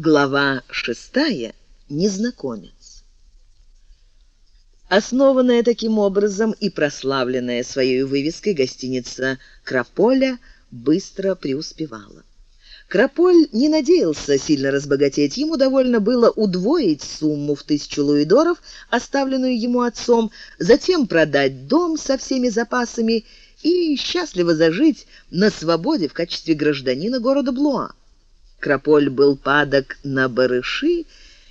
Глава шестая. Незнакомец. Основанная таким образом и прославленная своей вывеской гостиница «Краполя» быстро преуспевала. Краполь не надеялся сильно разбогатеть. Ему довольно было удвоить сумму в тысячу луидоров, оставленную ему отцом, затем продать дом со всеми запасами и счастливо зажить на свободе в качестве гражданина города Блуа. Краполь был падок на барыши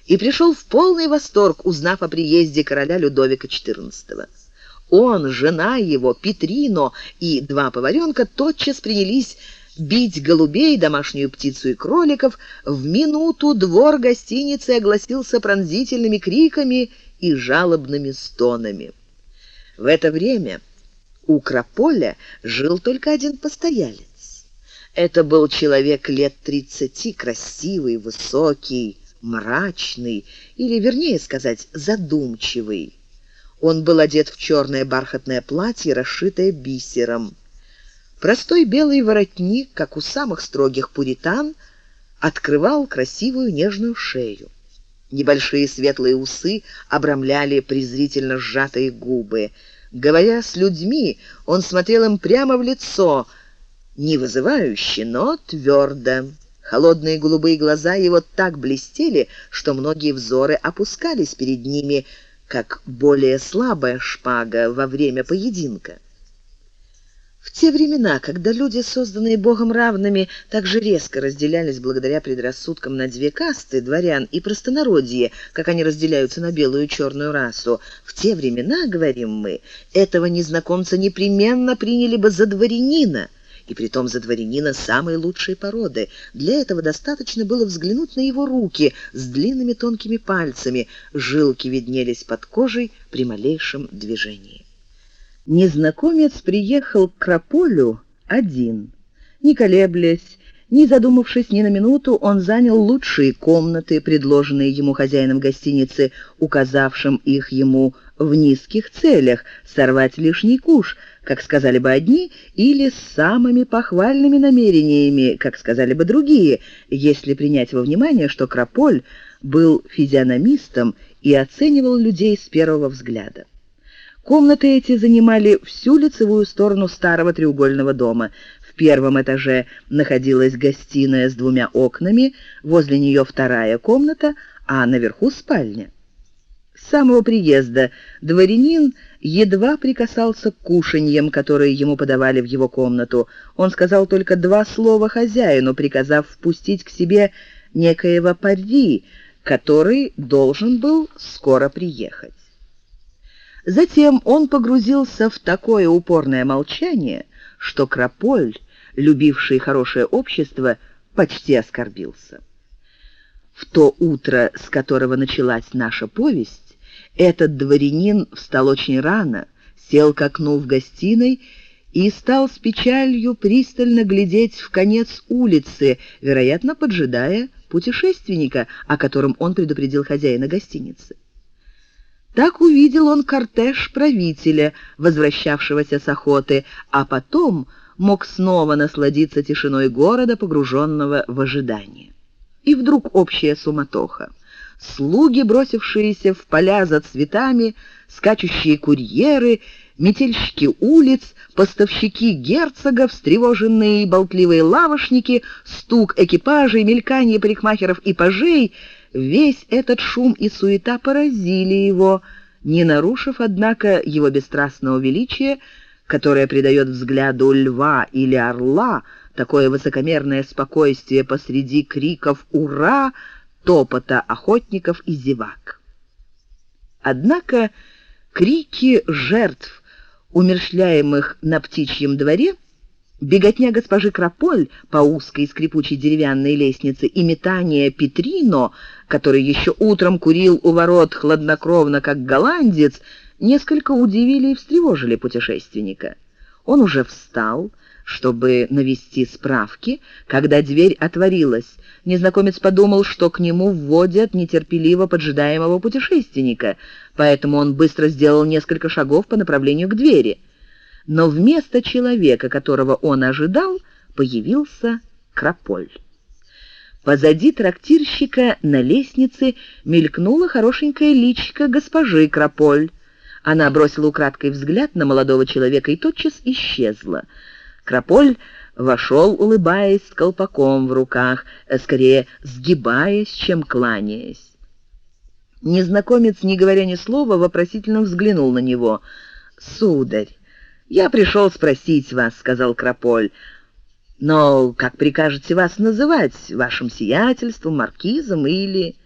и пришел в полный восторг, узнав о приезде короля Людовика XIV. Он, жена его, Петрино и два поваренка тотчас принялись бить голубей, домашнюю птицу и кроликов. В минуту двор гостиницы огласился пронзительными криками и жалобными стонами. В это время у Краполя жил только один постоялец. Это был человек лет тридцати, красивый, высокий, мрачный, или, вернее сказать, задумчивый. Он был одет в черное бархатное платье, расшитое бисером. Простой белый воротник, как у самых строгих пуритан, открывал красивую нежную шею. Небольшие светлые усы обрамляли презрительно сжатые губы. Говоря с людьми, он смотрел им прямо в лицо — не вызывающе, но твердо. Холодные голубые глаза его так блестели, что многие взоры опускались перед ними, как более слабая шпага во время поединка. В те времена, когда люди, созданные Богом равными, так же резко разделялись благодаря предрассудкам на две касты, дворян и простонародье, как они разделяются на белую и черную расу, в те времена, говорим мы, этого незнакомца непременно приняли бы за дворянина – и притом за дворянина самой лучшей породы. Для этого достаточно было взглянуть на его руки с длинными тонкими пальцами, жилки виднелись под кожей при малейшем движении. Незнакомец приехал к Краполю один. Не колеблясь, не задумавшись ни на минуту, он занял лучшие комнаты, предложенные ему хозяином гостиницы, указавшим их ему в низких целях сорвать лишний куш, как сказали бы одни, или с самыми похвальными намерениями, как сказали бы другие, если принять во внимание, что Краполь был физиономистом и оценивал людей с первого взгляда. Комнаты эти занимали всю лицевую сторону старого треугольного дома. В первом этаже находилась гостиная с двумя окнами, возле нее вторая комната, а наверху спальня. Самого приезда дворянин едва прикасался к кушаньям, которые ему подавали в его комнату. Он сказал только два слова хозяину, приказав впустить к себе некоего пари, который должен был скоро приехать. Затем он погрузился в такое упорное молчание, что Краполь, любивший хорошее общество, почти оскорбился. В то утро, с которого началась наша повесть, этот дворянин встал очень рано, сел к окну в гостиной и стал с печалью пристально глядеть в конец улицы, вероятно, поджидая путешественника, о котором он предупредил хозяина гостиницы. Так увидел он кортеж правителя, возвращавшегося с охоты, а потом мог снова насладиться тишиной города, погруженного в ожидание. И вдруг общая суматоха слуги, бросившиеся в поля за цветами, скачущие курьеры, метельщики улиц, поставщики герцога, встревоженные и болтливые лавошники, стук экипажей, мелькание парикмахеров и пажей — весь этот шум и суета поразили его, не нарушив, однако, его бесстрастного величия, которое придает взгляду льва или орла такое высокомерное спокойствие посреди криков «Ура!», топота охотников и зевак. Однако крики жертв, умершляемых на птичьем дворе, беготня госпожи Краполь по узкой скрипучей деревянной лестнице и метание Петрино, который еще утром курил у ворот хладнокровно, как голландец, несколько удивили и встревожили путешественника. Он уже встал, чтобы навести справки, когда дверь отворилась. Незнакомец подумал, что к нему вводят нетерпеливо поджидаемого путешественника, поэтому он быстро сделал несколько шагов по направлению к двери. Но вместо человека, которого он ожидал, появился Краполь. Позади трактирщика на лестнице мелькнула хорошенькая личка госпожи Крополь. Она бросила украдкой взгляд на молодого человека и тотчас исчезла. Крополь вошел, улыбаясь, с колпаком в руках, скорее сгибаясь, чем кланяясь. Незнакомец, не говоря ни слова, вопросительно взглянул на него. «Сударь, я пришел спросить вас», — сказал Крополь, — но как прикажете вас называть? Вашим сиятельством, маркизом или...»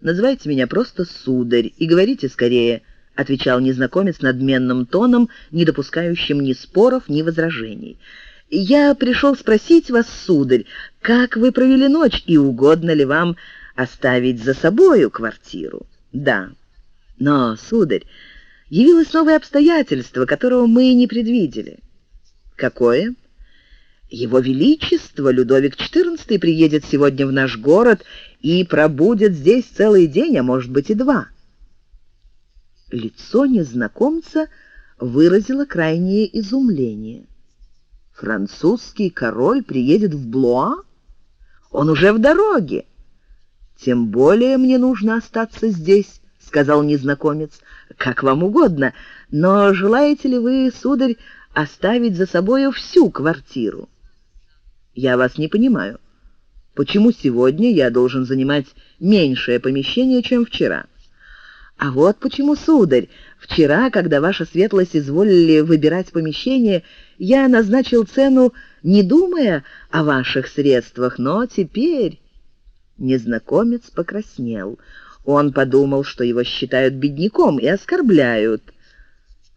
«Называйте меня просто сударь и говорите скорее», — отвечал незнакомец надменным тоном, не допускающим ни споров, ни возражений. «Я пришел спросить вас, сударь, как вы провели ночь и угодно ли вам оставить за собою квартиру?» «Да». «Но, сударь, явилось новое обстоятельство, которого мы не предвидели». «Какое?» Его Величество Людовик XIV приедет сегодня в наш город и пробудет здесь целый день, а может быть и два». Лицо незнакомца выразило крайнее изумление. «Французский король приедет в Блуа? Он уже в дороге!» «Тем более мне нужно остаться здесь», — сказал незнакомец. «Как вам угодно, но желаете ли вы, сударь, оставить за собою всю квартиру?» Я вас не понимаю. Почему сегодня я должен занимать меньшее помещение, чем вчера? А вот почему, сударь, вчера, когда ваша светлость изволили выбирать помещение, я назначил цену, не думая о ваших средствах, но теперь... Незнакомец покраснел. Он подумал, что его считают бедняком и оскорбляют.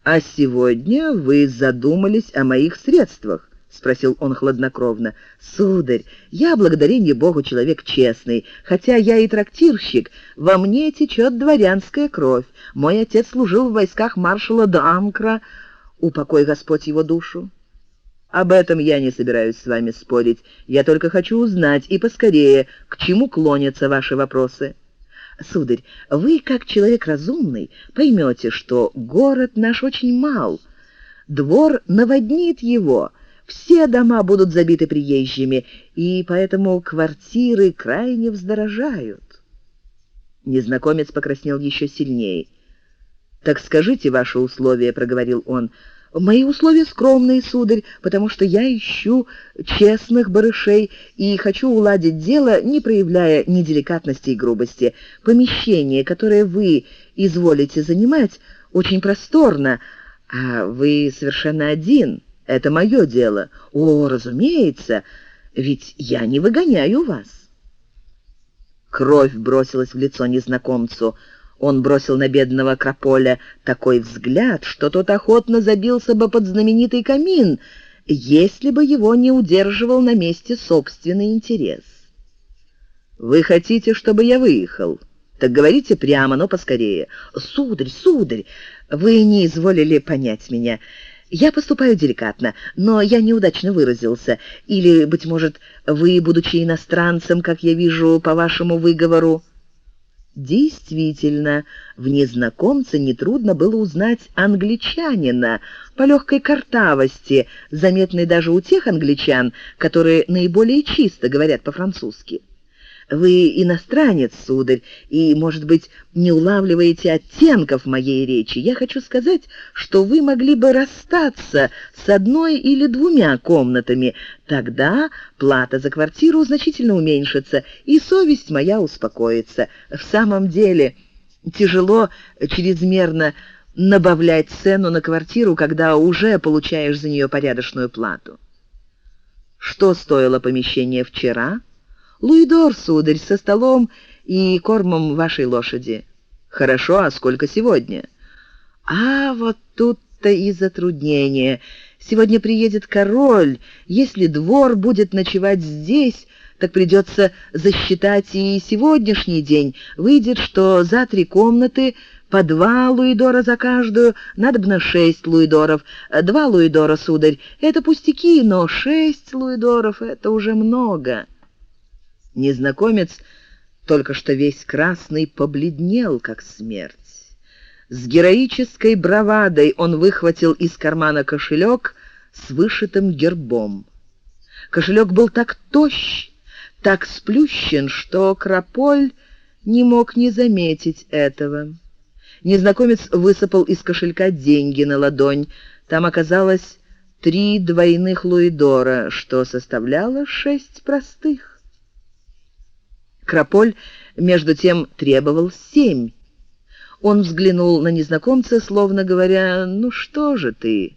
«А сегодня вы задумались о моих средствах. — спросил он хладнокровно. «Сударь, я, благодарение Богу, человек честный. Хотя я и трактирщик, во мне течет дворянская кровь. Мой отец служил в войсках маршала Данкра. Упокой Господь его душу». «Об этом я не собираюсь с вами спорить. Я только хочу узнать, и поскорее, к чему клонятся ваши вопросы». «Сударь, вы, как человек разумный, поймете, что город наш очень мал. Двор наводнит его». Все дома будут забиты приезжими, и поэтому квартиры крайне вздорожают. Незнакомец покраснел еще сильнее. «Так скажите ваши условия», — проговорил он. «Мои условия скромные, сударь, потому что я ищу честных барышей и хочу уладить дело, не проявляя ни деликатности и грубости. Помещение, которое вы изволите занимать, очень просторно, а вы совершенно один». Это мое дело. О, разумеется, ведь я не выгоняю вас. Кровь бросилась в лицо незнакомцу. Он бросил на бедного Крополя такой взгляд, что тот охотно забился бы под знаменитый камин, если бы его не удерживал на месте собственный интерес. «Вы хотите, чтобы я выехал?» «Так говорите прямо, но поскорее». «Сударь, сударь, вы не изволили понять меня. Я поступаю деликатно, но я неудачно выразился. Или, быть может, вы, будучи иностранцем, как я вижу по вашему выговору...» Действительно, в незнакомце нетрудно было узнать англичанина по легкой картавости, заметной даже у тех англичан, которые наиболее чисто говорят по-французски. Вы иностранец, сударь, и, может быть, не улавливаете оттенков моей речи. Я хочу сказать, что вы могли бы расстаться с одной или двумя комнатами. Тогда плата за квартиру значительно уменьшится, и совесть моя успокоится. В самом деле, тяжело чрезмерно набавлять цену на квартиру, когда уже получаешь за нее порядочную плату. Что стоило помещение вчера? Луидор, сударь, со столом и кормом вашей лошади. Хорошо, а сколько сегодня? А вот тут-то и затруднение. Сегодня приедет король. Если двор будет ночевать здесь, так придется засчитать и сегодняшний день. Выйдет, что за три комнаты по два луидора за каждую, надо бы на шесть луидоров. Два луидора, сударь, это пустяки, но шесть луидоров — это уже много». Незнакомец, только что весь красный, побледнел, как смерть. С героической бравадой он выхватил из кармана кошелек с вышитым гербом. Кошелек был так тощ, так сплющен, что Краполь не мог не заметить этого. Незнакомец высыпал из кошелька деньги на ладонь. Там оказалось три двойных луидора, что составляло шесть простых. Краполь, между тем, требовал семь. Он взглянул на незнакомца, словно говоря, «Ну что же ты?»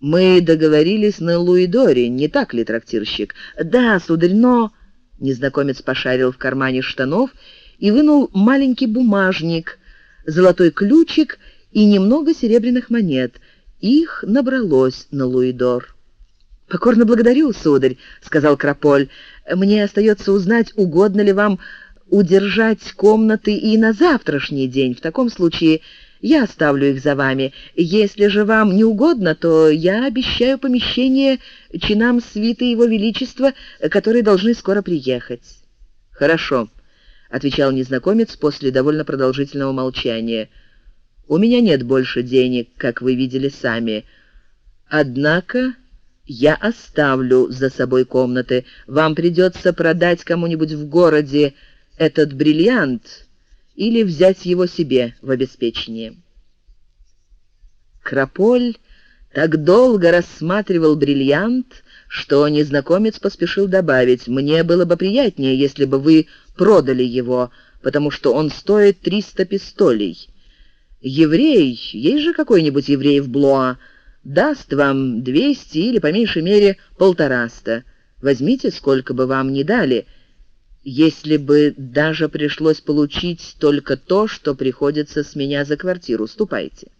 «Мы договорились на Луидоре, не так ли, трактирщик?» «Да, сударь, но...» Незнакомец пошарил в кармане штанов и вынул маленький бумажник, золотой ключик и немного серебряных монет. Их набралось на Луидор. «Покорно благодарю, сударь», — сказал Краполь. «Мне остается узнать, угодно ли вам удержать комнаты и на завтрашний день. В таком случае я оставлю их за вами. Если же вам не угодно, то я обещаю помещение чинам свиты Его Величества, которые должны скоро приехать». «Хорошо», — отвечал незнакомец после довольно продолжительного молчания. «У меня нет больше денег, как вы видели сами. Однако я оставлю за собой комнаты. Вам придется продать кому-нибудь в городе этот бриллиант или взять его себе в обеспечение. Краполь так долго рассматривал бриллиант, что незнакомец поспешил добавить, «Мне было бы приятнее, если бы вы продали его, потому что он стоит 300 пистолей. Еврей, есть же какой-нибудь еврей в Блуа, даст вам 200 или, по меньшей мере, полтораста. Возьмите, сколько бы вам ни дали» если бы даже пришлось получить только то, что приходится с меня за квартиру. Ступайте».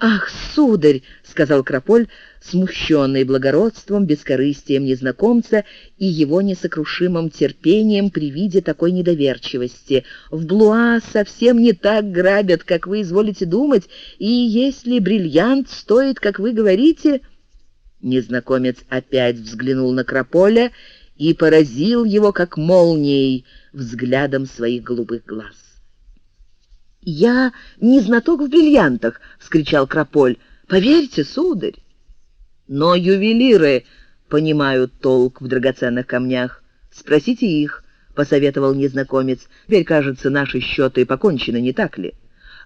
«Ах, сударь!» — сказал Крополь, смущенный благородством, бескорыстием незнакомца и его несокрушимым терпением при виде такой недоверчивости. «В Блуа совсем не так грабят, как вы изволите думать, и если бриллиант стоит, как вы говорите...» Незнакомец опять взглянул на Крополя и поразил его, как молнией, взглядом своих голубых глаз. «Я не знаток в бриллиантах!» — вскричал Крополь. «Поверьте, сударь!» «Но ювелиры понимают толк в драгоценных камнях. Спросите их», — посоветовал незнакомец. «Теперь, кажется, наши счеты покончены, не так ли?»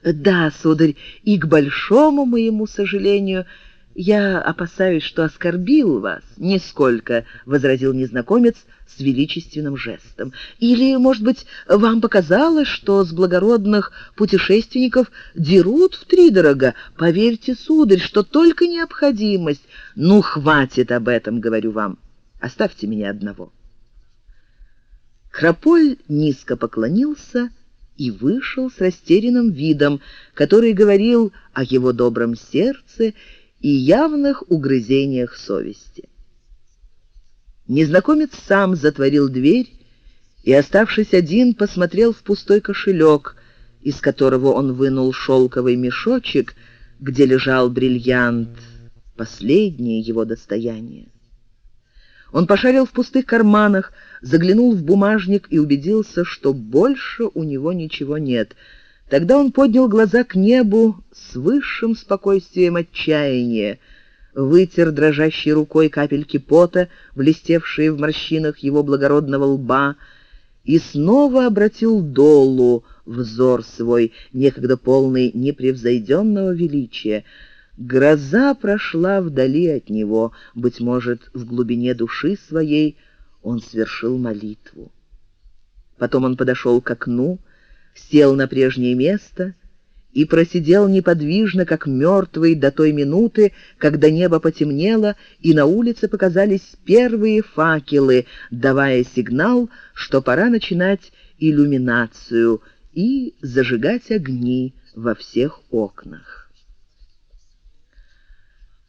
«Да, сударь, и к большому моему сожалению...» «Я опасаюсь, что оскорбил вас». «Нисколько», — возразил незнакомец с величественным жестом. «Или, может быть, вам показалось, что с благородных путешественников дерут втридорога? Поверьте, сударь, что только необходимость. Ну, хватит об этом, говорю вам. Оставьте меня одного». Храполь низко поклонился и вышел с растерянным видом, который говорил о его добром сердце и явных угрызениях совести. Незнакомец сам затворил дверь и, оставшись один, посмотрел в пустой кошелек, из которого он вынул шелковый мешочек, где лежал бриллиант, последнее его достояние. Он пошарил в пустых карманах, заглянул в бумажник и убедился, что больше у него ничего нет — Тогда он поднял глаза к небу с высшим спокойствием отчаяния, вытер дрожащей рукой капельки пота, блестевшие в морщинах его благородного лба, и снова обратил долу взор свой, некогда полный непревзойденного величия. Гроза прошла вдали от него, быть может, в глубине души своей он свершил молитву. Потом он подошел к окну, сел на прежнее место и просидел неподвижно, как мертвый, до той минуты, когда небо потемнело, и на улице показались первые факелы, давая сигнал, что пора начинать иллюминацию и зажигать огни во всех окнах.